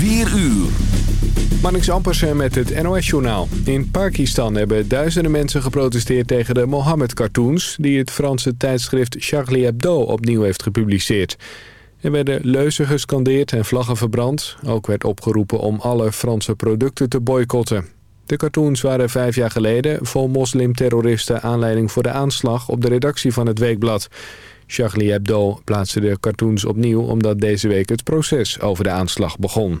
4 uur. Marnix Ampersen met het NOS-journaal. In Pakistan hebben duizenden mensen geprotesteerd tegen de Mohammed-cartoons... die het Franse tijdschrift Charlie Hebdo opnieuw heeft gepubliceerd. Er werden leuzen gescandeerd en vlaggen verbrand. Ook werd opgeroepen om alle Franse producten te boycotten. De cartoons waren vijf jaar geleden vol moslimterroristen aanleiding voor de aanslag op de redactie van het weekblad. Charlie Hebdo plaatste de cartoons opnieuw omdat deze week het proces over de aanslag begon.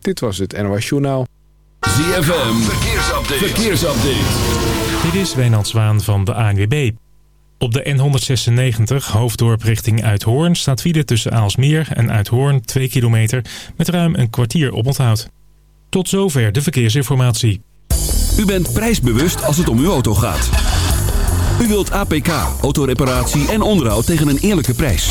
Dit was het NOS Journaal. ZFM, verkeersupdate. verkeersupdate. Dit is Wijnand Zwaan van de ANWB. Op de N196 hoofddorp richting Uithoorn staat file tussen Aalsmeer en Uithoorn 2 kilometer met ruim een kwartier op onthoud. Tot zover de verkeersinformatie. U bent prijsbewust als het om uw auto gaat. U wilt APK, autoreparatie en onderhoud tegen een eerlijke prijs.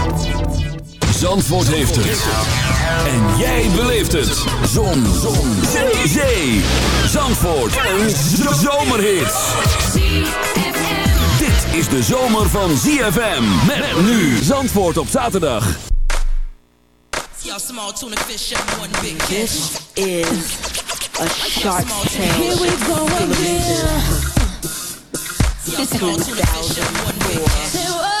Zandvoort heeft het. En jij beleeft het. Zon. Zon. Zee. Zee. Zandvoort. Een zomerhit. Dit is de zomer van ZFM. Met nu Zandvoort op zaterdag. This is a shark tale. Here we go again. 2004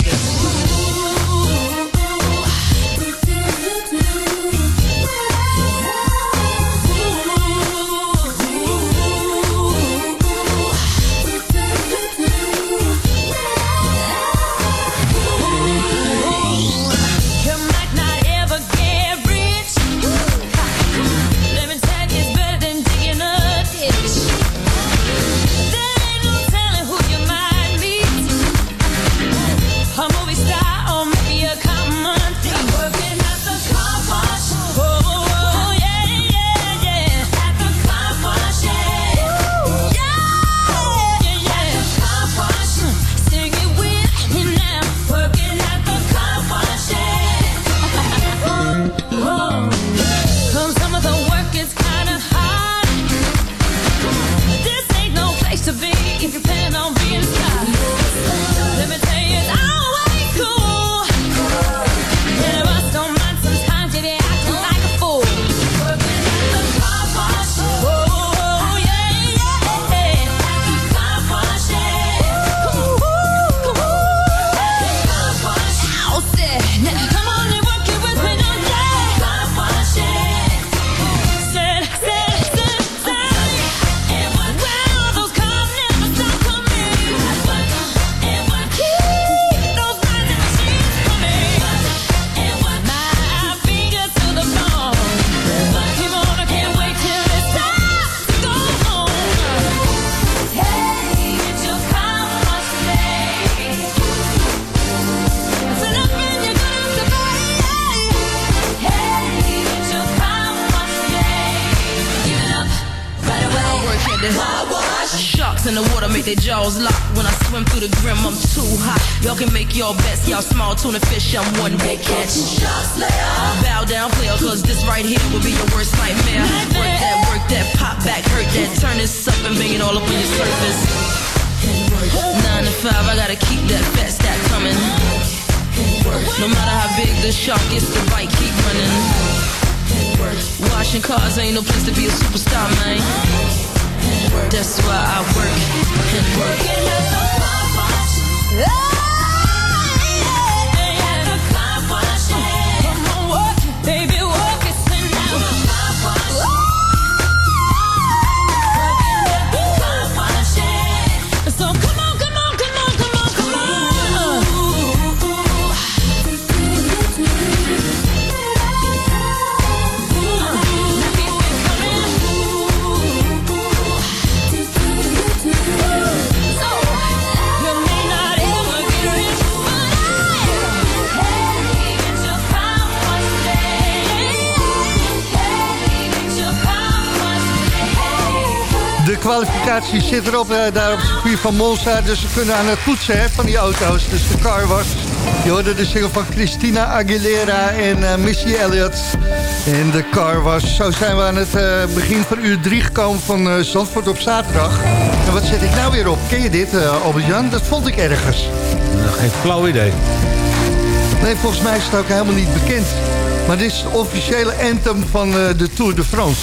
kwalificatie zit erop, eh, daar op het circuit van Monza. Dus ze kunnen aan het poetsen hè, van die auto's. Dus de car was. Je hoorde de single van Christina Aguilera en eh, Missy Elliott. En de car was. Zo zijn we aan het eh, begin van uur 3 gekomen van eh, Zandvoort op zaterdag. En wat zet ik nou weer op? Ken je dit, eh, Albert-Jan? Dat vond ik ergens. Geen flauw idee. Nee, volgens mij is het ook helemaal niet bekend. Maar dit is het officiële anthem van de Tour de France.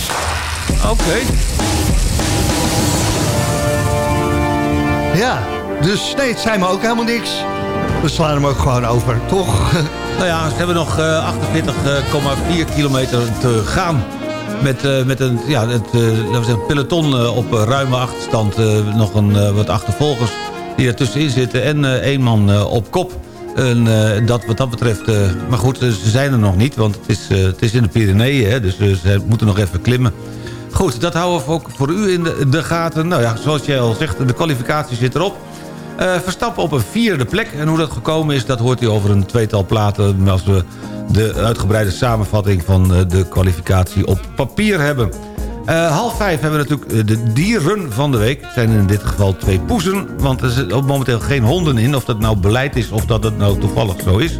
Oké. Ja, dus nee, het zijn me ook helemaal niks. We slaan hem ook gewoon over, toch? Nou ja, ze hebben nog eh, 48,4 kilometer te gaan. Met, eh, met een, ja, het, eh, zeggen, peloton eh, op eh, ruime achterstand. eh, nog een, eh, wat achtervolgers die ertussenin zitten. En eh, één man eh, op kop. En, eh, dat, wat dat betreft... eh, maar goed, eh, ze zijn er nog niet. Want het is, eh, het is in de Pyreneeën. Dus eh, ze moeten nog even klimmen. Goed, dat houden we ook voor u in de, de gaten. Nou ja, zoals jij al zegt, de kwalificatie zit erop. Eh, Verstappen op een vierde plek. En hoe dat gekomen is, dat hoort u over een tweetal platen... als we de uitgebreide samenvatting van eh, de kwalificatie op papier hebben. Eh, half vijf hebben we natuurlijk de dieren van de week. Het zijn in dit geval twee poezen, want er zitten momenteel geen honden in. Of dat nou beleid is of dat het nou toevallig zo is.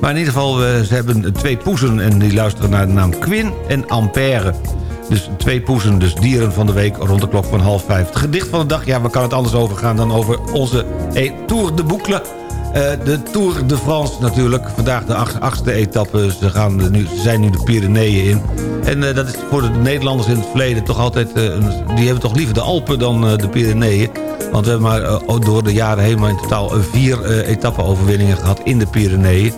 Maar in ieder geval, ze hebben twee poezen en die luisteren naar de naam Quinn en Ampère. Dus twee poezen, dus dieren van de week rond de klok van half vijf. Het gedicht van de dag, ja, waar kan het anders over gaan dan over onze eh, Tour de Boucle. Eh, de Tour de France natuurlijk. Vandaag de acht- achtste etappe. Ze, gaan nu, zijn nu de Pyreneeën in. En eh, dat is voor de Nederlanders in het verleden toch altijd... die hebben toch liever de Alpen dan de Pyreneeën. Want we hebben maar door de jaren heen... maar in totaal vier etappe-overwinningen gehad in de Pyreneeën.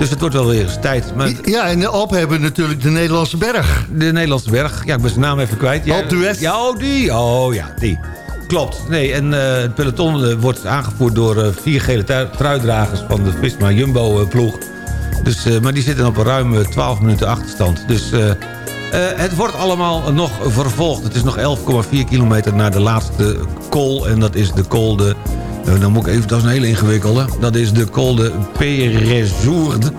Dus het wordt wel weer eens tijd. Maar Ja, en de Alpen hebben natuurlijk de Nederlandse berg. de Nederlandse berg. Ja, ik ben zijn naam even kwijt. Ja, Alpe d'Huez. Ja, oh, die. Oh, ja, die. Klopt. Nee, en eh, het peloton eh, wordt aangevoerd door eh, vier gele trui- truidragers van de Visma Jumbo-ploeg. Dus, maar die zitten op een ruime 12 minuten achterstand. Dus het wordt allemaal nog vervolgd. Het is nog 11,4 kilometer naar de laatste col. En dat is de col de... nou, dan moet ik even, dat is een hele ingewikkelde. Dat is de col de Péresourde.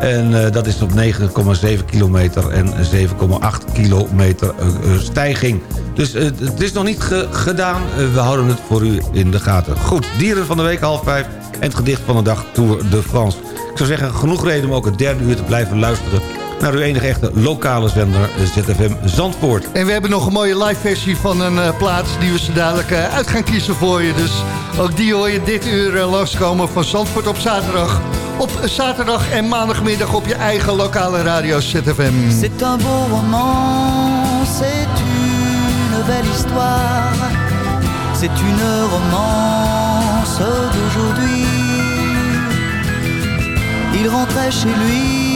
En eh, dat is op 9,7 kilometer en 7,8 kilometer eh, eh, stijging. Dus het is nog niet ge- gedaan. We houden het voor u in de gaten. Goed, dieren van de week half vijf. En het gedicht van de dag Tour de France. Ik zou zeggen, genoeg reden om ook het derde uur te blijven luisteren... naar uw enige echte lokale zender ZFM Zandvoort. En we hebben nog een mooie live versie van een eh, plaats die we zo dadelijk eh, uit gaan kiezen voor je. Dus ook die hoor je dit uur uh, langskomen van Zandvoort op zaterdag. Op zaterdag en maandagmiddag op je eigen lokale radio ZFM. C'est un beau roman, c'est une belle histoire, c'est une romance d'aujourd'hui. Il rentrait chez lui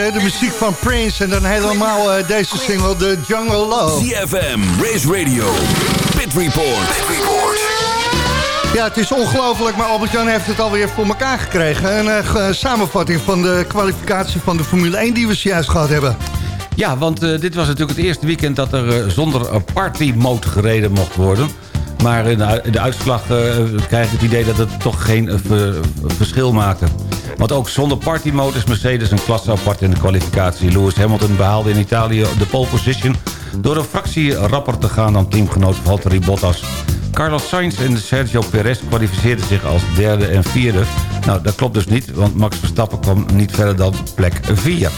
hè? De muziek van Prince en dan helemaal eh, deze single, The Jungle Love. CFM, Race Radio, Pit Report. Pit Report. Ja, het is ongelooflijk, maar Albert-Jan heeft het alweer voor elkaar gekregen. Een eh, samenvatting van de kwalificatie van de Formule 1 die we zojuist gehad hebben. Ja, want eh, dit was natuurlijk het eerste weekend dat er eh, zonder party mode gereden mocht worden. Maar in de, uitslag eh, krijg ik het idee dat het toch geen ver- verschil maakte. Want ook zonder party mode is Mercedes een klasse apart in de kwalificatie. Lewis Hamilton behaalde in Italië de pole position... door een fractie rapper te gaan dan teamgenoot Valtteri Bottas. Carlos Sainz en Sergio Perez kwalificeerden zich als derde en vierde. Nou, dat klopt dus niet, want Max Verstappen kwam niet verder dan plek 4.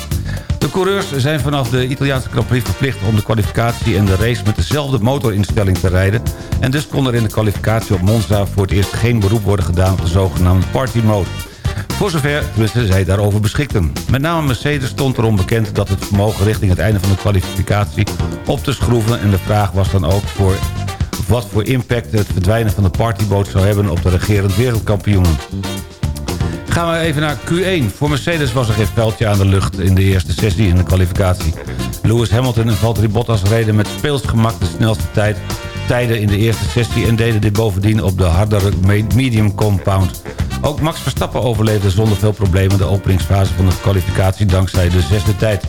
De coureurs zijn vanaf de Italiaanse Grand Prix verplicht om de kwalificatie en de race met dezelfde motorinstelling te rijden. En dus kon er in de kwalificatie op Monza voor het eerst geen beroep worden gedaan op de zogenaamde party mode. Voor zover zij daarover beschikten. Met name Mercedes stond erom bekend dat het vermogen richting het einde van de kwalificatie op te schroeven. En de vraag was dan ook voor wat voor impact het verdwijnen van de partyboot zou hebben op de regerend wereldkampioenen. Gaan we even naar Q1. Voor Mercedes was er geen veldje aan de lucht in de eerste sessie in de kwalificatie. Lewis Hamilton en Valtteri Bottas reden met speels gemak de snelste tijd, tijden in de eerste sessie... en deden dit bovendien op de hardere me- medium compound. Ook Max Verstappen overleefde zonder veel problemen de openingsfase van de kwalificatie dankzij de zesde tijd.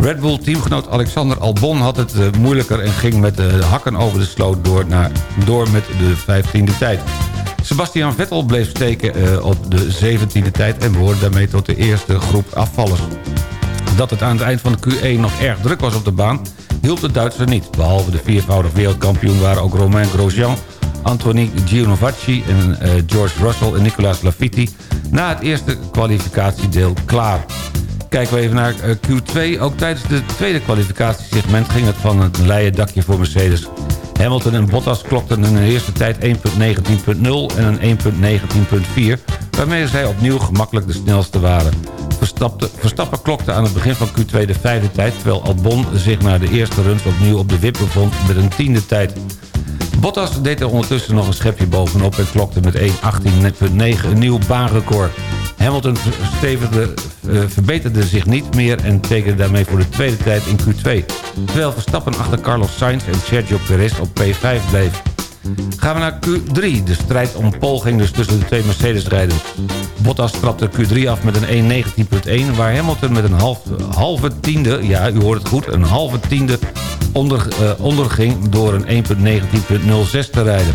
Red Bull teamgenoot Alexander Albon had het eh, moeilijker en ging met de hakken over de sloot door, naar, door met de 15e tijd. Sebastian Vettel bleef steken eh, op de 17e tijd en behoorde daarmee tot de eerste groep afvallers. Dat het aan het eind van de Q1 nog erg druk was op de baan, hielp de Duitser niet. Behalve de viervoudig wereldkampioen waren ook Romain Grosjean, Anthony Giovinazzi en eh, George Russell en Nicolas Lafitti na het eerste kwalificatiedeel klaar. Kijken we even naar eh, Q2. Ook tijdens de tweede kwalificatiesegment ging het van het leien dakje voor Mercedes. Hamilton en Bottas klokten in de eerste tijd 1.19.0 en een 1.19.4... waarmee zij opnieuw gemakkelijk de snelste waren. Verstappen, klokte aan het begin van Q2 de vijfde tijd... terwijl Albon zich na de eerste runs opnieuw op de wip bevond met een tiende tijd. Bottas deed er ondertussen nog een schepje bovenop... en klokte met 1.18.9 een nieuw baanrecord. Hamilton eh, verbeterde zich niet meer... en tekende daarmee voor de tweede tijd in Q2. Terwijl Verstappen achter Carlos Sainz en Sergio Perez op P5 bleef. Gaan we naar Q3. De strijd om pole ging dus tussen de twee Mercedes-rijders. Bottas trapte Q3 af met een 1.19.1... waar Hamilton met een halve tiende, ja u hoort het goed... een halve tiende onder, eh, onderging door een 1.19.06 te rijden.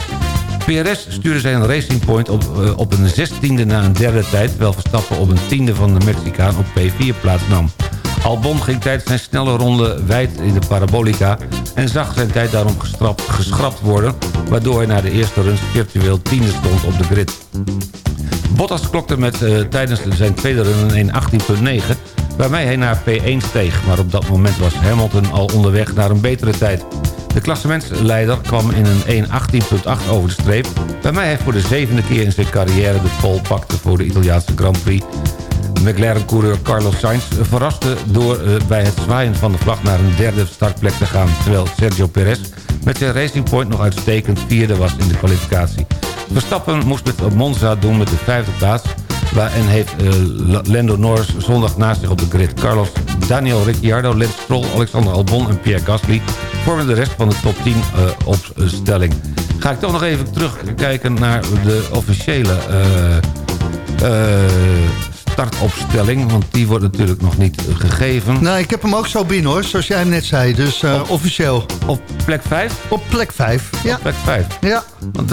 PRS stuurde zijn Racing Point op, eh, op een zestiende na een derde tijd... terwijl Verstappen op een tiende van de Mexicaan op P4 plaatsnam. Albon ging tijdens zijn snelle ronde wijd in de parabolica... en zag zijn tijd daarom geschrapt worden... waardoor hij na de eerste runs virtueel tiende stond op de grid. Bottas klokte met, eh, tijdens zijn tweede run een 1.18.9... waarmee hij naar P1 steeg. Maar op dat moment was Hamilton al onderweg naar een betere tijd. De klassementsleider kwam in een 1.18.8 over de streep... waarmee hij voor de zevende keer in zijn carrière de pole pakte voor de Italiaanse Grand Prix. McLaren-coureur Carlos Sainz verraste door eh, bij het zwaaien van de vlag naar een derde startplek te gaan... terwijl Sergio Perez met zijn Racing Point nog uitstekend vierde was in de kwalificatie. Verstappen moest het op Monza doen met de vijfde plaats... En heeft eh, Lando Norris zondag naast zich op de grid. Carlos, Daniel Ricciardo, Lance Stroll, Alexander Albon en Pierre Gasly... vormen de rest van de top 10 eh, opstelling. Ga ik toch nog even terugkijken naar de officiële... eh, startopstelling, want die wordt natuurlijk nog niet gegeven. Nou, ik heb hem ook zo binnen hoor, zoals jij hem net zei. Dus eh, officieel. Op plek 5? Op plek 5, ja. Op plek 5. Ja. Want,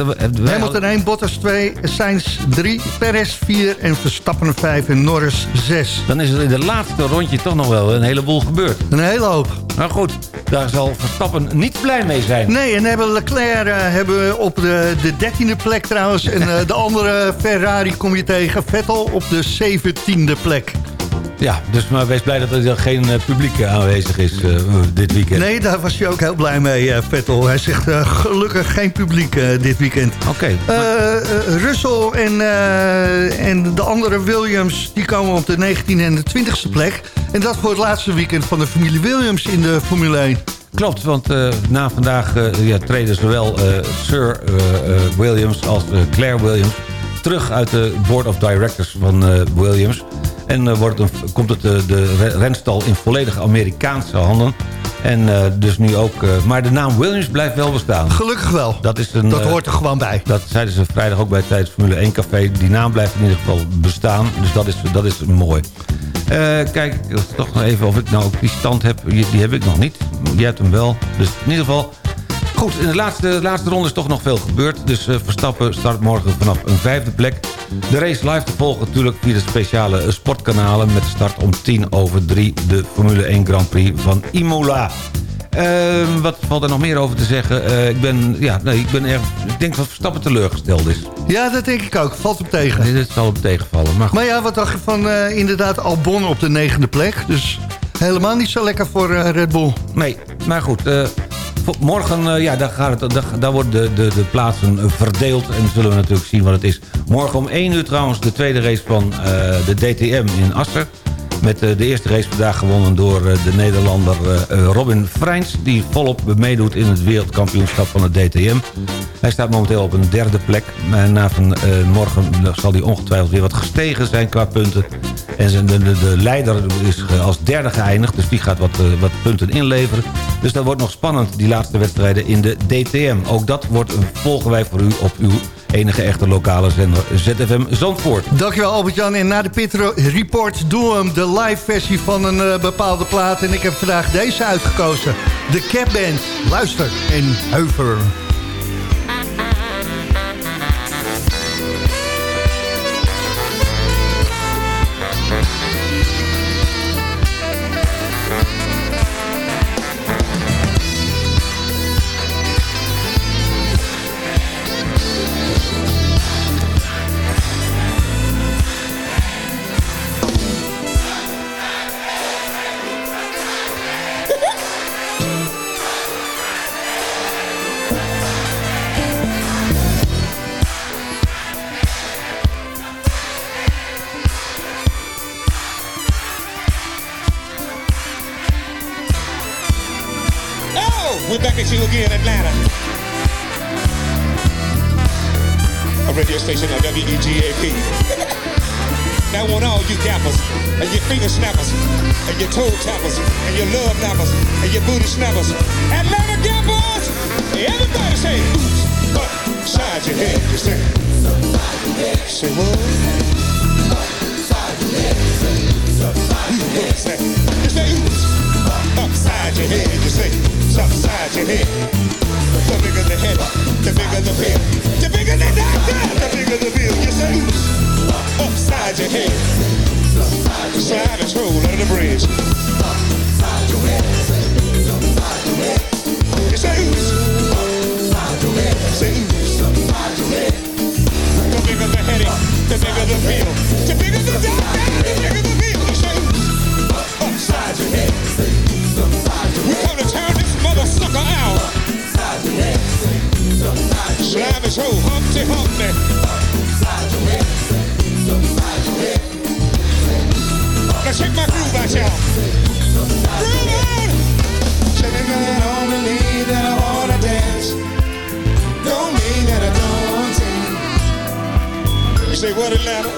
Hamilton 1, Bottas 2, Sainz 3, Perez 4 en Verstappen 5 en Norris 6. Dan is er in de laatste rondje toch nog wel een heleboel gebeurd. Een hele hoop. Nou goed, daar zal Verstappen niet blij mee zijn. Nee, en hebben Leclerc eh, hebben we op de, de 13e plek trouwens. En eh, de andere Ferrari kom je tegen. Vettel op de 17e plek. Ja, dus maar wees blij dat er geen eh, publiek eh, aanwezig is eh, dit weekend. Nee, daar was hij ook heel blij mee, Vettel. Hij zegt gelukkig geen publiek dit weekend. Oké. Russell en, en de andere Williams... die komen op de 19e en de 20e plek. En dat voor het laatste weekend van de familie Williams in de Formule 1. Klopt, want na vandaag eh, ja, treden zowel Sir Williams als Claire Williams... terug uit de Board of Directors van eh, Williams. En eh, wordt een, komt het, eh, de re- renstal in volledig Amerikaanse handen. En dus nu ook... maar de naam Williams blijft wel bestaan. Gelukkig wel. Dat, is een, Dat hoort er gewoon bij. Dat zeiden ze vrijdag ook bij het tijdens Formule 1 Café. Die naam blijft in ieder geval bestaan. Dus dat is, dat is mooi. Kijk, toch nog even of ik nou ook die stand heb. Die, die heb ik nog niet. Jij hebt hem wel. Dus in ieder geval... Goed, in de laatste, laatste ronde is toch nog veel gebeurd. Dus eh, Verstappen start morgen vanaf een vijfde plek. De race live te volgen natuurlijk via de speciale eh, sportkanalen... met start om tien over drie de Formule 1 Grand Prix van Imola. Ehm, wat valt er nog meer over te zeggen? Eh, ik, ben, ja, nee, ik, ben erg, ik denk dat Verstappen teleurgesteld is. Ja, dat denk ik ook. Valt hem tegen. Dit zal hem tegenvallen. Maar. Maar ja, wat dacht je van inderdaad Albon op de negende plek? Dus helemaal niet zo lekker voor Red Bull. Nee, maar goed. Morgen, eh, ja, daar, gaat het, daar, worden de, de, de plaatsen verdeeld. En zullen we natuurlijk zien wat het is. Morgen om 1 uur trouwens de tweede race van eh, de DTM in Assen. Met eh, de eerste race vandaag gewonnen door eh, de Nederlander eh, Robin Freins... die volop meedoet in het wereldkampioenschap van het DTM. Hij staat momenteel op een derde plek. Maar na van, eh, morgen zal hij ongetwijfeld weer wat gestegen zijn qua punten. En de, de, de leider is als derde geëindigd. Dus die gaat wat, wat punten inleveren. Dus dat wordt nog spannend, die laatste wedstrijden in de DTM. Ook dat wordt, volgen wij voor u op uw enige echte lokale zender ZFM Zandvoort. Dankjewel Albert-Jan. En na de Pit Report doen we de live versie van een eh, bepaalde plaat. En ik heb vandaag deze uitgekozen. De Cap Band. Luister en heuver. Your head, you say. Say what? You say, you say oops, upside your head, you say, upside your head. The bigger the head, the bigger the bill. The bigger the doctor, the bigger the bill. You say oops, upside your head. Slide and roll under the bridge. The bigger the bill. The bigger the doctor, the bigger the oops, upside your head. We to turn this mother sucker out. Is ho, Humpty Humpty. Now check my groove out, y'all. Groove on! On the lead that. Say what, Atlanta?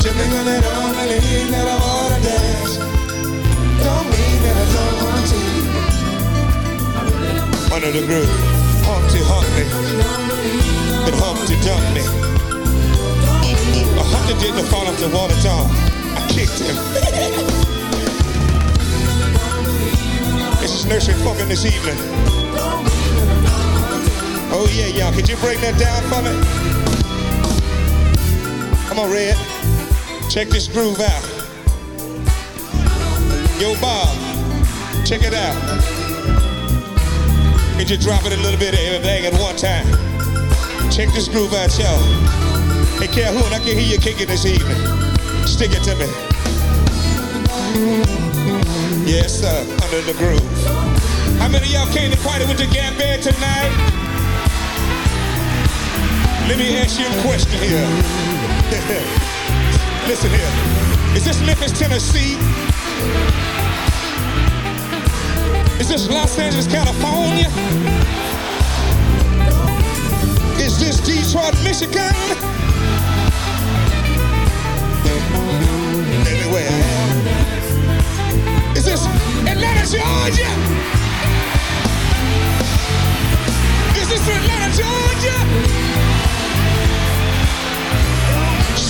Checking that on the lead that I wanna dance. Don't mean that I don't want to. Under the groove, Humpty Humpty, and Humpty Dumpty. A Humpty didn't fall off the water jar. I kicked him. this is nursery fucking this evening. Oh yeah, y'all, could you break that down for me? Come on, Red. Check this groove out. Yo, Bob, check it out. Could you drop it a little bit of everything at one time? Check this groove out, y'all. Hey, Calhoun, I can hear you kicking this evening. Stick it to me. Yes, sir, under the groove. How many of y'all came to party with the Gap Band tonight? Let me ask you a question here. Listen here. Is this Memphis, Tennessee? Is this Los Angeles, California? Is this Detroit, Michigan? Anywhere. Is this Atlanta, Georgia? Is this Atlanta, Georgia?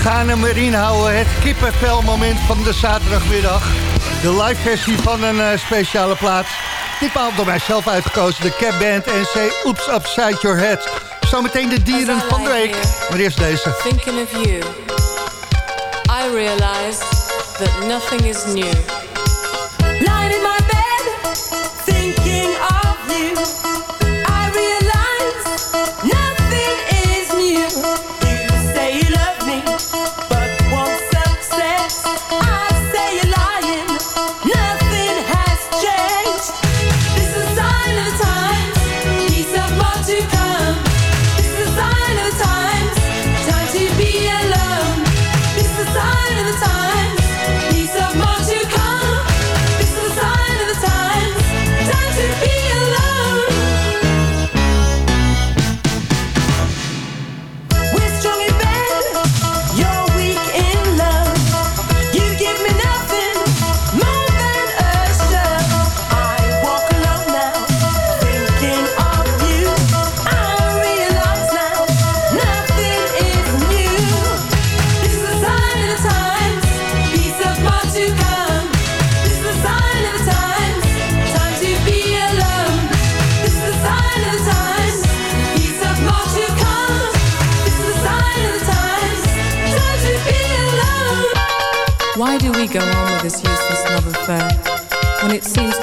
gaan hem erin houden. Het kippenvel moment van de zaterdagmiddag. De live versie van een eh, speciale plaats. Ditmaal door mijzelf uitgekozen. De Cap Band en Say Oops Upside Your Head. Zometeen de dieren van de week. Maar eerst deze. Thinking of you, I realize that nothing is new.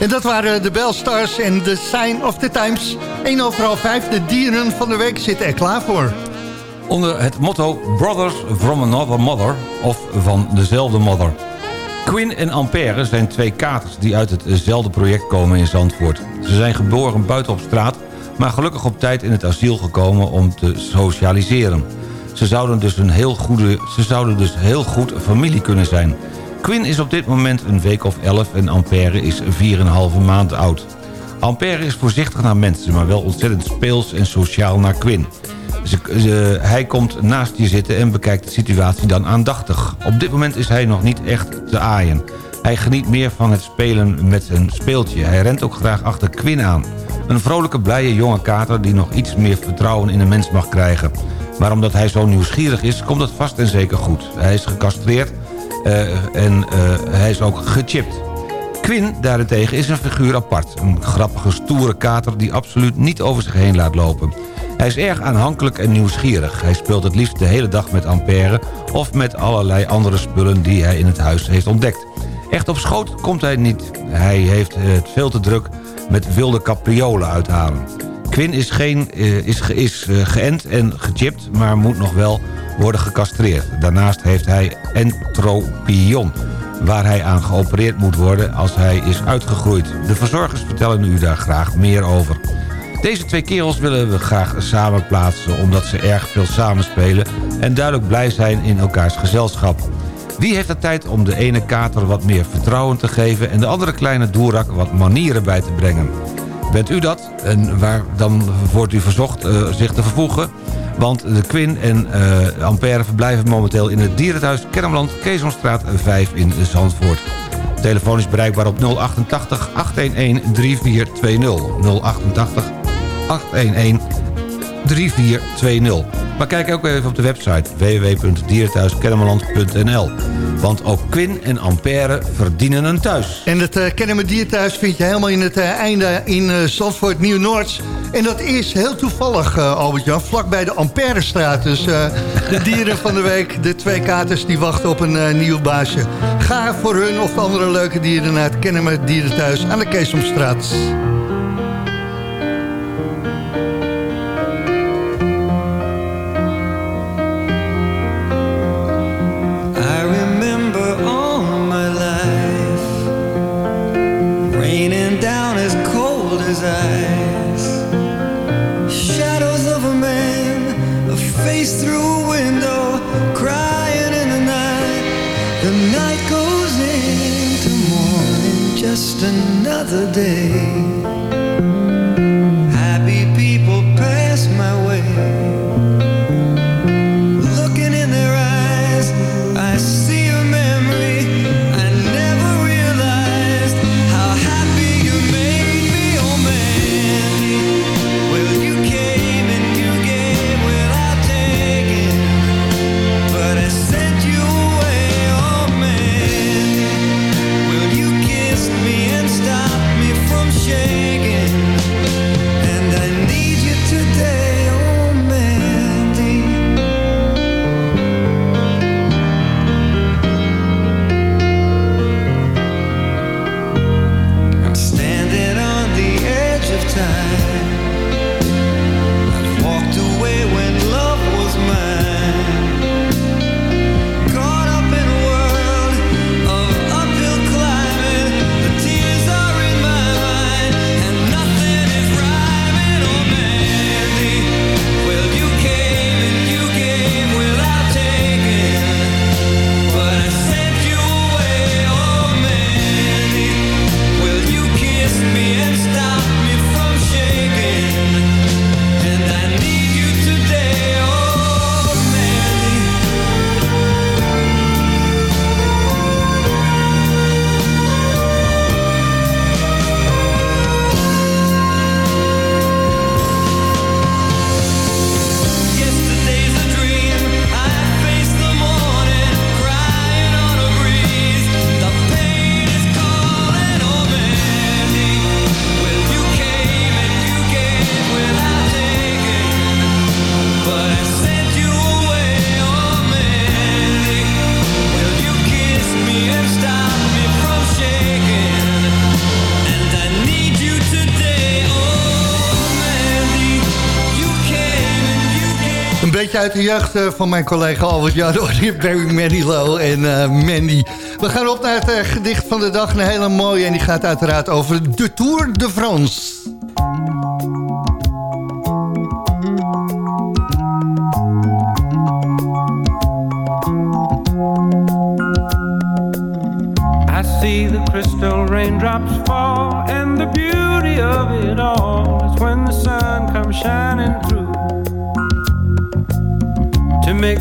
En dat waren de Bellstars en The Sign of the Times. 1 over half 5, de dieren van de week zitten er klaar voor. Onder het motto Brothers from Another Mother of van dezelfde mother. Quinn en Ampère zijn twee katers die uit hetzelfde project komen in Zandvoort. Ze zijn geboren buiten op straat, maar gelukkig op tijd in het asiel gekomen om te socialiseren. Ze zouden dus, een heel goede, ze zouden dus heel goed familie kunnen zijn. Quinn is op dit moment een week of 11 en Ampère is 4,5 maand oud. Ampère is voorzichtig naar mensen, maar wel ontzettend speels en sociaal naar Quinn. Hij komt naast je zitten en bekijkt de situatie dan aandachtig. Op dit moment is hij nog niet echt te aaien. Hij geniet meer van het spelen met een speeltje. Hij rent ook graag achter Quinn aan. Een vrolijke, blije jonge kater die nog iets meer vertrouwen in een mens mag krijgen. Maar omdat hij zo nieuwsgierig is, komt het vast en zeker goed. Hij is gecastreerd en eh, hij is ook gechipt. Quinn daarentegen is een figuur apart. Een grappige, stoere kater die absoluut niet over zich heen laat lopen. Hij is erg aanhankelijk en nieuwsgierig. Hij speelt het liefst de hele dag met Ampère... of met allerlei andere spullen die hij in het huis heeft ontdekt. Echt op schoot komt hij niet. Hij heeft het veel te druk met wilde capriolen uithalen. Quinn is, geen, eh, is, is eh, geënt en gechipt, maar moet nog wel worden gecastreerd. Daarnaast heeft hij entropion, waar hij aan geopereerd moet worden als hij is uitgegroeid. De verzorgers vertellen u daar graag meer over. Deze twee kerels willen we graag samen plaatsen... omdat ze erg veel samenspelen en duidelijk blij zijn in elkaars gezelschap. Wie heeft de tijd om de ene kater wat meer vertrouwen te geven... en de andere kleine doerak wat manieren bij te brengen? Bent u dat? En waar dan wordt u verzocht eh, zich te vervoegen? Want de Quinn en eh, Ampère verblijven momenteel in het dierenthuis Kennemerland... Keesomstraat 5 in Zandvoort. Telefoon is bereikbaar op 088 811 3420. 088 811 3420. Maar kijk ook even op de website www.dierenthuiskennemerland.nl. Want ook Quinn en Ampère verdienen een thuis. En het uh, Kennen met Dierthuis vind je helemaal in het uh, einde in uh, Zandvoort Nieuw-Noord. En dat is heel toevallig, Albert-Jan, vlakbij de Ampère-straat. Dus de dieren van de week, de twee katers, die wachten op een nieuw baasje. Ga voor hun of andere leuke dieren naar het Kennen met Dierenthuis aan de Keesomstraat. Uit de jeugd eh, van mijn collega Albert Jan, Barry Manilow en eh, Mandy. We gaan op naar het eh, gedicht van de dag, een hele mooie. En die gaat uiteraard over de Tour de France.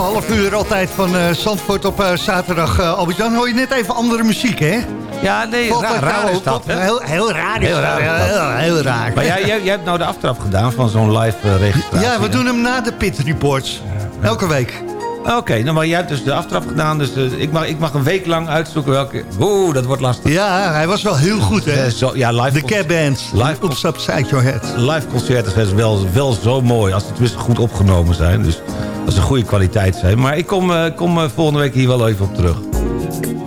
Laatste half uur altijd van eh Zandvoort op eh, zaterdag. Eh, Albert-Jan, hoor je net even andere muziek, hè? Ja, nee, raar, dat raar is dat, op? hè? Heel, heel raar is Heel raar heel, heel raar. Maar jij, jij, jij hebt nou de aftrap gedaan van zo'n live registratie. Ja, we doen hem na de Pit Reports. Elke week. Oké, nou, maar jij hebt dus de aftrap gedaan. Dus ik, mag, ik mag een week lang uitzoeken welke... Oeh, dat wordt lastig. Ja, hij was wel heel goed, hè? Zo, ja, live De Cab Band. Live Your Head. Live concerten zijn wel, wel zo mooi. Als die tenminste goed opgenomen zijn. Dus dat ze goede kwaliteit zijn. Maar ik kom, eh, kom eh, volgende week hier wel even op terug.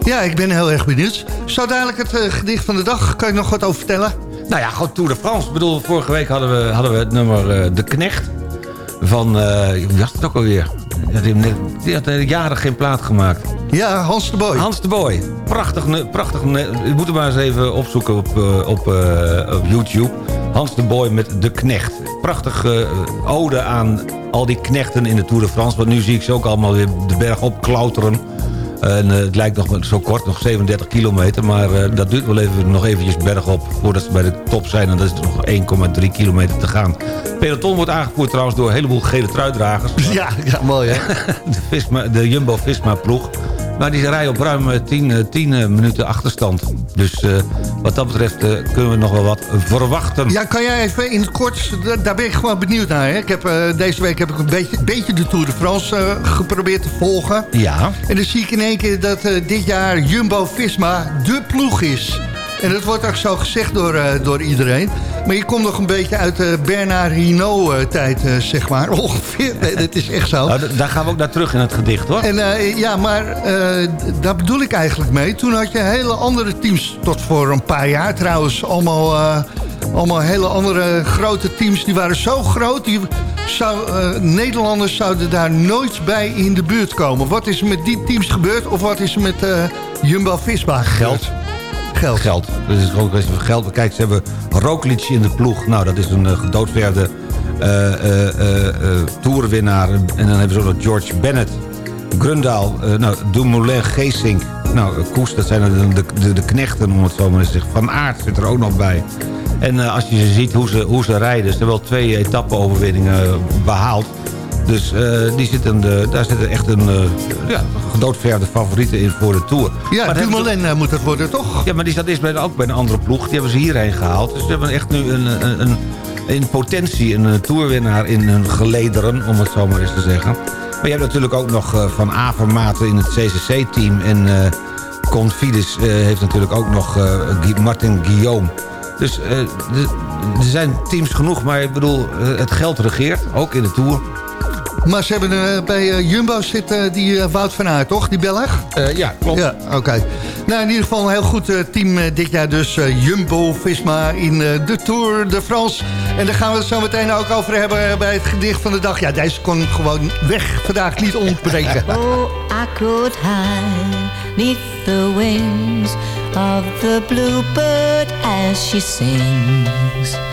Ja, ik ben heel erg benieuwd. Zo dadelijk het eh, gedicht van de dag. Kan je nog wat over vertellen? Nou ja, gewoon Tour de France. Ik bedoel, vorige week hadden we, hadden we het nummer De Knecht. Van, eh wie was het ook alweer? Die had, net, die had jaren geen plaat gemaakt. Ja, Hans de Boy. Hans de Boy. Prachtig, prachtig. Je moet hem maar eens even opzoeken op, op, op YouTube. Hans de Boy met De Knecht. Prachtig eh, ode aan al die knechten in de Tour de France. Want nu zie ik ze ook allemaal weer de berg opklauteren. En eh, het lijkt nog zo kort, nog 37 kilometer. Maar eh, dat duurt wel even, nog eventjes bergop voordat ze bij de top zijn. En dat is nog 1,3 kilometer te gaan. Peloton wordt aangevoerd trouwens door een heleboel gele truidragers. Ja, ja mooi hè? de, Visma, de Jumbo-Visma-ploeg. Maar die rijden op ruim eh, 10, eh, 10 eh, minuten achterstand. Dus eh, wat dat betreft eh, kunnen we nog wel wat verwachten. Ja, kan jij even in het kort, da- daar ben ik gewoon benieuwd naar. Hè? Ik heb, eh, deze week heb ik een beetje, beetje de Tour de France eh, geprobeerd te volgen. Ja. En dan zie ik in één keer dat eh, dit jaar Jumbo-Visma de ploeg is. En dat wordt ook zo gezegd door, eh, door iedereen. Maar je komt nog een beetje uit de Bernard Hinault-tijd, eh, zeg maar. Ongeveer, nee, dat is echt zo. Nou, daar gaan we ook naar terug in het gedicht, hoor. En eh, ja, maar eh, daar bedoel ik eigenlijk mee. Toen had je hele andere teams, tot voor een paar jaar trouwens, allemaal, eh, allemaal hele andere grote teams. Die waren zo groot, die zou, eh, Nederlanders zouden daar nooit bij in de buurt komen. Wat is er met die teams gebeurd of wat is er met eh, Jumbo-Visma Geld. Geld. Geld. Dus het is gewoon een kwestie van geld. Kijk, ze hebben Roglic in de ploeg. Nou, dat is een uh, gedoodverde eh, eh, eh, eh, toerwinnaar. En dan hebben ze ook nog George Bennett. Grundaal, eh, nou, Dumoulin, Geesink. Nou, eh, Koes, dat zijn de, de, de, knechten, om het zo maar te zeggen. Van Aert zit er ook nog bij. En eh, als je ze ziet hoe ze, hoe ze rijden... ze hebben wel twee etappe-overwinningen behaald. Dus eh, die zitten de, daar zitten echt een uh, ja, gedoodverde favorieten in voor de Tour. Ja, maar Dumoulin ze... moet het worden, toch? Ja, maar die zat eerst bij, ook bij een andere ploeg. Die hebben ze hierheen gehaald. Dus ze hebben echt nu een, een, een in potentie een toerwinnaar in hun gelederen, om het zo maar eens te zeggen. Maar je hebt natuurlijk ook nog uh, Van Avermaten in het CCC-team. En uh, Confides uh, heeft natuurlijk ook nog Martin Guillaume. Dus er zijn teams genoeg, maar ik bedoel, het geld regeert, ook in de Tour. Maar ze hebben uh, bij uh, Jumbo zit uh, die Wout van Aert, toch? Die Belg? ja, klopt. Ja, oké. Okay. Nou, in ieder geval een heel goed team dit jaar dus. Jumbo-Visma in de Tour de France. En daar gaan we het zo meteen ook over hebben bij het gedicht van de dag. Ja, deze kon gewoon weg vandaag niet ontbreken. oh, I could hide neath the wings of the bluebird as she sings.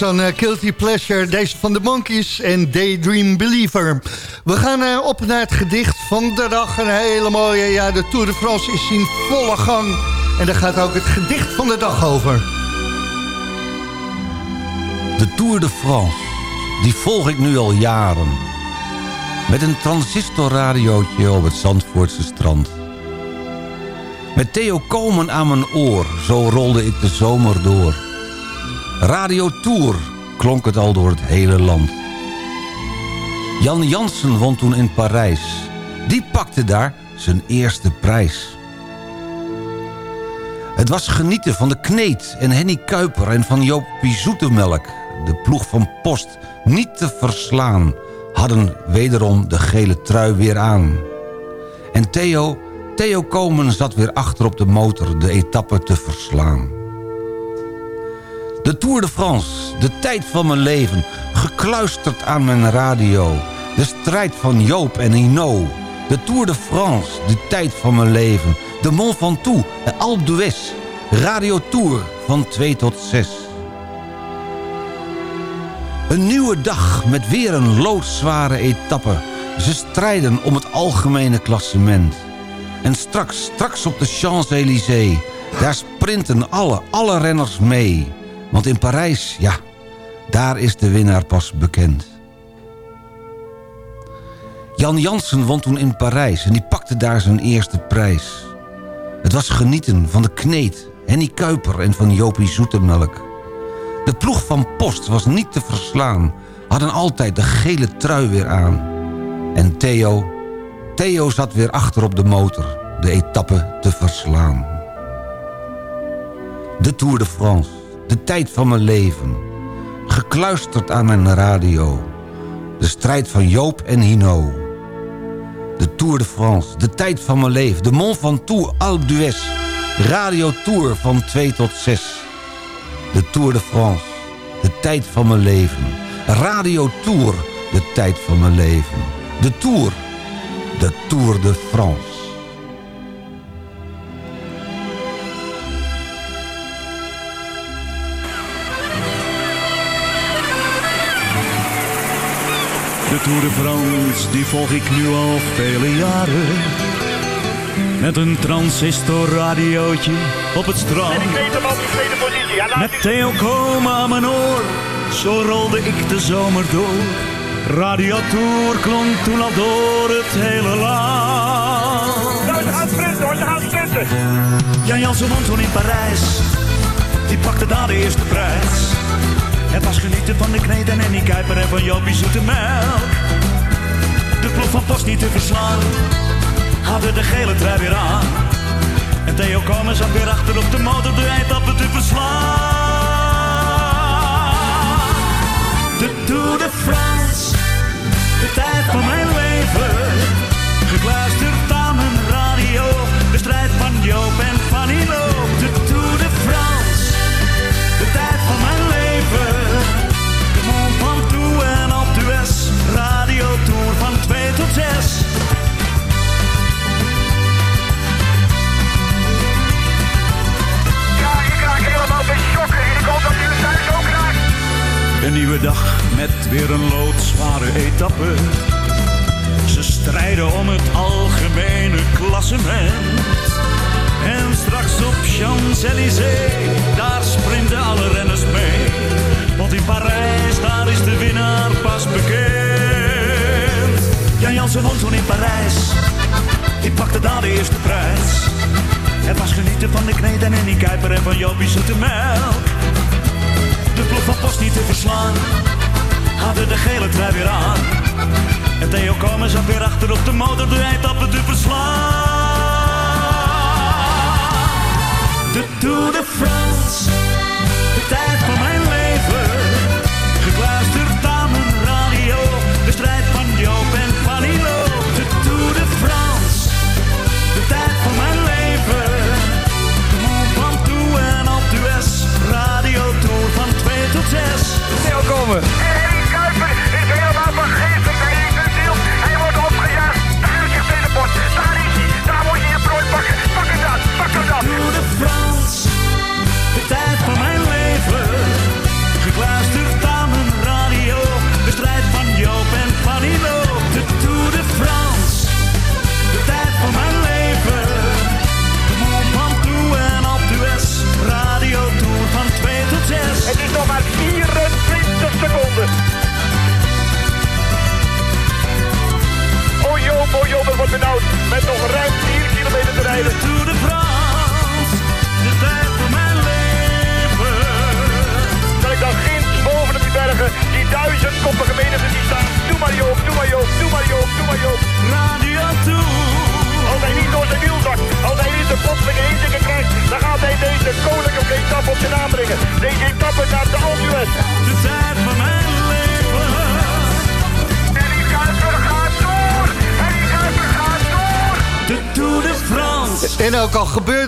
zo'n guilty pleasure, deze van de Monkeys en Daydream Believer. We gaan eh, op naar het gedicht van de dag. Een hele mooie, ja, de Tour de France is in volle gang. En daar gaat ook het gedicht van de dag over. De Tour de France, die volg ik nu al jaren. Met een transistorradiootje op het Zandvoortse strand. Met Theo Komen aan mijn oor, zo rolde ik de zomer door. Radio Tour klonk het al door het hele land. Jan Jansen won toen in Parijs. Die pakte daar zijn eerste prijs. Het was genieten van de Kneet en Henny Kuiper en van Joopie Zoetemelk. De ploeg van Post niet te verslaan. Hadden wederom de gele trui weer aan. En Theo, Theo Komen zat weer achter op de motor de etappe te verslaan. De Tour de France, de tijd van mijn leven, gekluisterd aan mijn radio. De strijd van Joop en Hino. De Tour de France, de tijd van mijn leven. De Mont Ventoux en Alpe d'Huez. Radio Tour van 2 tot 6. Een nieuwe dag met weer een loodzware etappe. Ze strijden om het algemene klassement. En straks, straks op de Champs-Élysées... daar sprinten alle, alle renners mee. Want in Parijs, ja, daar is de winnaar pas bekend. Jan Jansen won toen in Parijs en die pakte daar zijn eerste prijs. Het was genieten van de Kneet, Henny Kuiper en van Jopie Zoetemelk. De ploeg van Post was niet te verslaan, hadden altijd de gele trui weer aan. En Theo, Theo zat weer achter op de motor, de etappe te verslaan. De Tour de France, de tijd van mijn leven. Gekluisterd aan mijn radio. De strijd van Joop en Hino. De Tour de France, de tijd van mijn leven. De Mont Ventoux, Alpe d'Huez. Radio Tour van 2 tot 6. De Tour de France, de tijd van mijn leven. Radio Tour, de tijd van mijn leven. De Tour, de Tour de France. De Tour de France, die volg ik nu al vele jaren. Met een transistorradiootje op het strand. Met Theo Koma aan mijn oor, Zo rolde ik de zomer door. Radiatoor klonk toen al door het hele land. Nou, ze gaan sprinten hoor, ze gaan sprinten. Jan Jansen won toen in Parijs. Die pakte daar de eerste prijs. Het was genieten van de kneden en die kuiper en van Jopie zoete melk. De ploeg van Post niet te verslaan. Hadden de gele trui weer aan. En Theo Komen zat weer achter op de motor de eindappen te verslaan. De Tour de France, de tijd van mijn leven. 2 tot 6. Ja, ik raak helemaal shock en ik hoop dat u het thuis ook raakt. Een nieuwe dag met weer een loodzware etappe. Ze strijden om het algemene klassement. En straks op Champs-Élysées, daar sprinten alle renners mee. Want in Parijs, daar is de winnaar pas bekend. Jan won toen in Parijs. Die pakte daar de eerste prijs. Het was genieten van de kneden en die kuiper en van Jopie zoete melk. De ploeg van Post niet te verslaan. Hadden de gele trui weer aan. En Theo Komen zat weer achter op de motor de eindappen te verslaan. De Tour de France, de tijd van mijn Komen.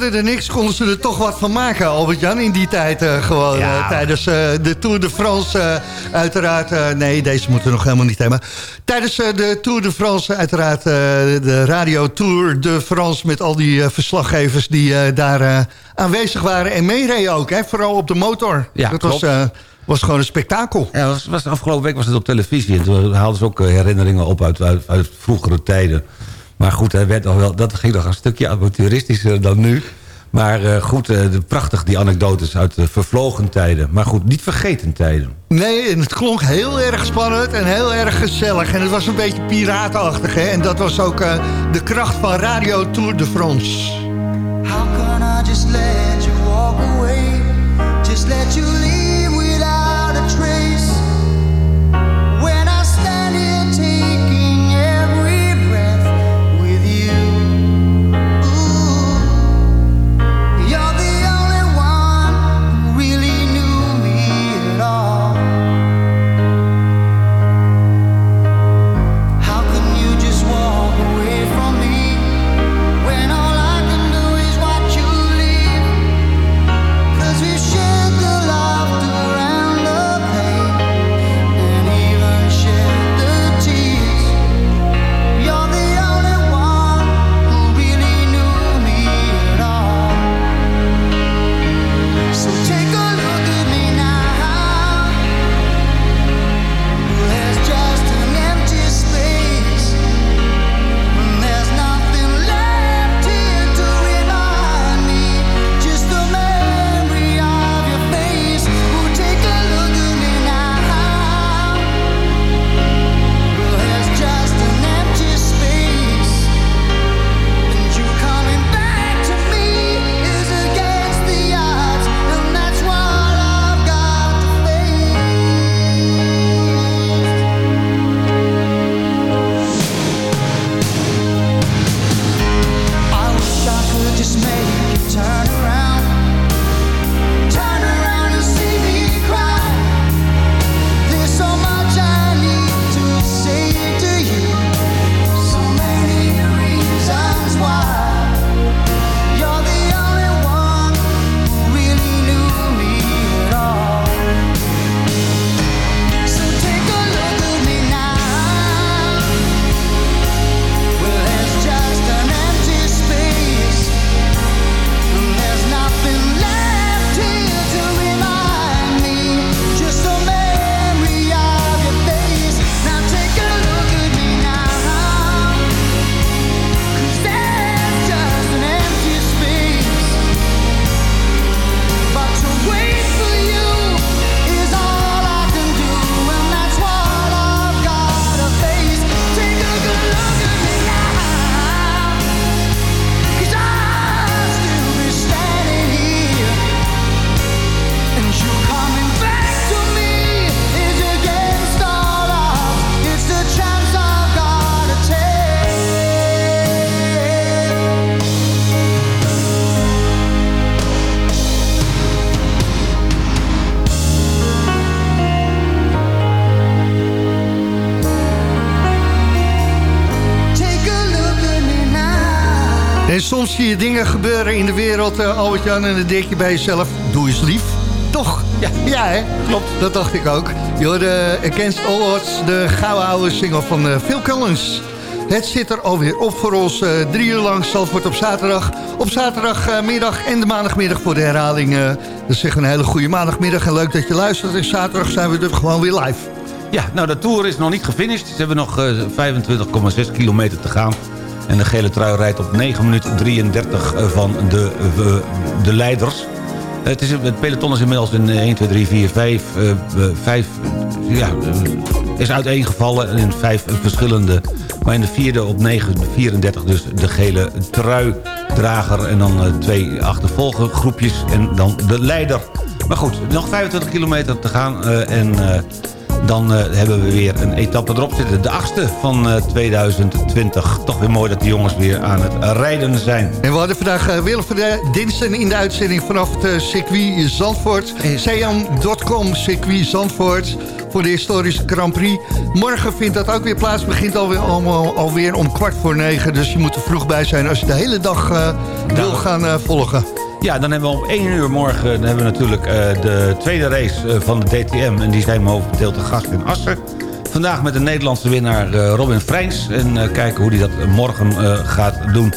Gebeurde er niks, konden ze er toch wat van maken, Albert-Jan, in die tijd eh, gewoon. Ja. eh, tijdens eh, de Tour de France, uiteraard. nee, deze moeten we nog helemaal niet hebben. Tijdens de Tour de France, uiteraard de Radio Tour de France... met al die verslaggevers die daar aanwezig waren en meereden ook. Hè, vooral op de motor. Ja, Dat was, klopt. eh, was gewoon een spektakel. Ja, was, was, afgelopen week was het op televisie. En toen haalden ze ook herinneringen op uit, uit, uit vroegere tijden. Maar goed, hij werd nog wel, dat ging nog een stukje avonturistischer dan nu. Maar eh, goed, eh, de, prachtig die anekdotes uit de vervlogen tijden. Maar goed, niet vergeten tijden. Nee, en het klonk heel erg spannend en heel erg gezellig. En het was een beetje piratenachtig, hè. En dat was ook eh, de kracht van Radio Tour de France. How can I just let soms zie je dingen gebeuren in de wereld, eh, Albert-Jan... en dan denk je bij jezelf, doe eens lief. Toch? Ja, ja hè? Klopt. Dat dacht ik ook. Je hoorde Against All Odds, de gouden oude single van eh, Phil Collins. Het zit er alweer op voor ons. eh, drie uur lang Zandvoort op zaterdag. Op zaterdagmiddag en de maandagmiddag voor de herhaling. eh dus zeg een hele goede maandagmiddag en leuk dat je luistert. En zaterdag zijn we er gewoon weer live. Ja, nou de Tour is nog niet gefinished. Ze hebben nog eh, 25,6 kilometer te gaan. En de gele trui rijdt op 9 minuten 33 van de, eh, de leiders. Het, is, het peloton is inmiddels in eh, 1, 2, 3, 4, 5, eh, eh, 5 ja, eh, is uiteengevallen en in vijf verschillende. Maar in de vierde op 9, 34 dus de gele truidrager. En dan eh, twee achtervolgergroepjes en dan de leider. Maar goed, nog 25 kilometer te gaan eh, en... eh, dan eh, hebben we weer een etappe erop zitten. De achtste van eh, 2020. Toch weer mooi dat de jongens weer aan het rijden zijn. En we hadden vandaag uh, Willem van Dinsen in de uitzending vanaf het circuit Zandvoort. Seam.com, circuit Zandvoort voor de historische Grand Prix. Morgen vindt dat ook weer plaats. Begint alweer, allemaal, alweer om kwart voor negen. Dus je moet er vroeg bij zijn als je de hele dag wil gaan uh, volgen. Ja, dan hebben we om 1 uur morgen dan hebben we natuurlijk uh, de tweede race uh, van de DTM. En die zijn momenteel te gast in Assen. Vandaag met de Nederlandse winnaar uh, Robin Freins. En kijken hoe hij dat morgen gaat doen.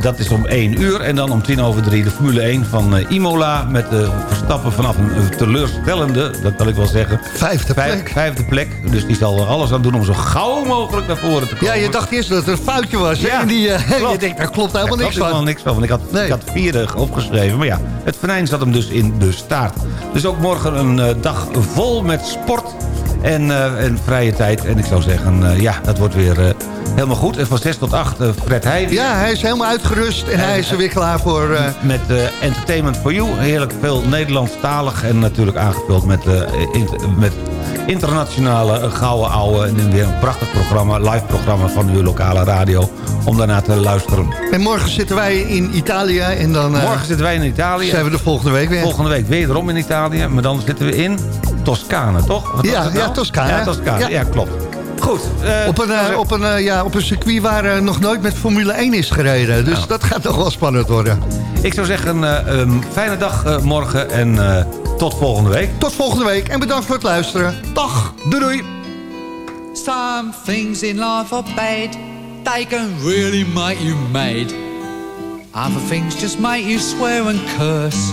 Dat is om 1 uur. En dan om 10 over 3 de Formule 1 van Imola. Met de Verstappen vanaf een teleurstellende, dat wil ik wel zeggen. Vijfde plek. Vijf, vijfde plek. Dus die zal er alles aan doen om zo gauw mogelijk naar voren te komen. Ja, je dacht eerst dat het een foutje was. Ja, en die, je denkt, daar klopt helemaal niks klopt van. niks van. Want ik had, nee. ik had vierde opgeschreven. Maar ja, het venijn zat hem dus in de staart. Dus ook morgen een dag vol met sport en, uh, en vrije tijd. En ik zou zeggen, uh, ja, dat wordt weer uh, helemaal goed. En van 6 tot 8 Fred Heij. Ja, hij is helemaal uitgerust en hij is er weer klaar voor... Met Entertainment for You. Heerlijk veel Nederlandstalig. En natuurlijk aangevuld met, inter, met internationale gouden ouwe. En weer een prachtig programma, live programma van uw lokale radio. Om daarna te luisteren. En morgen zitten wij in Italië. En dan, morgen zitten wij in Italië. Zijn we de volgende week weer. Volgende week wederom in Italië. Maar dan zitten we in Toscane, toch? Wat ja, nou? ja, Toscane. Ja, Toscane. Ja. ja klopt. Goed. Uh, op, een, uh, op, een, uh, ja, op een circuit waar uh, nog nooit met Formule 1 is gereden. Dus nou. dat gaat toch wel spannend worden. Ik zou zeggen, um, fijne dag morgen en tot volgende week. Tot volgende week en bedankt voor het luisteren. Dag. Doei doei. Some things in life are bad. They can really make you mad. Other things just make you swear and curse.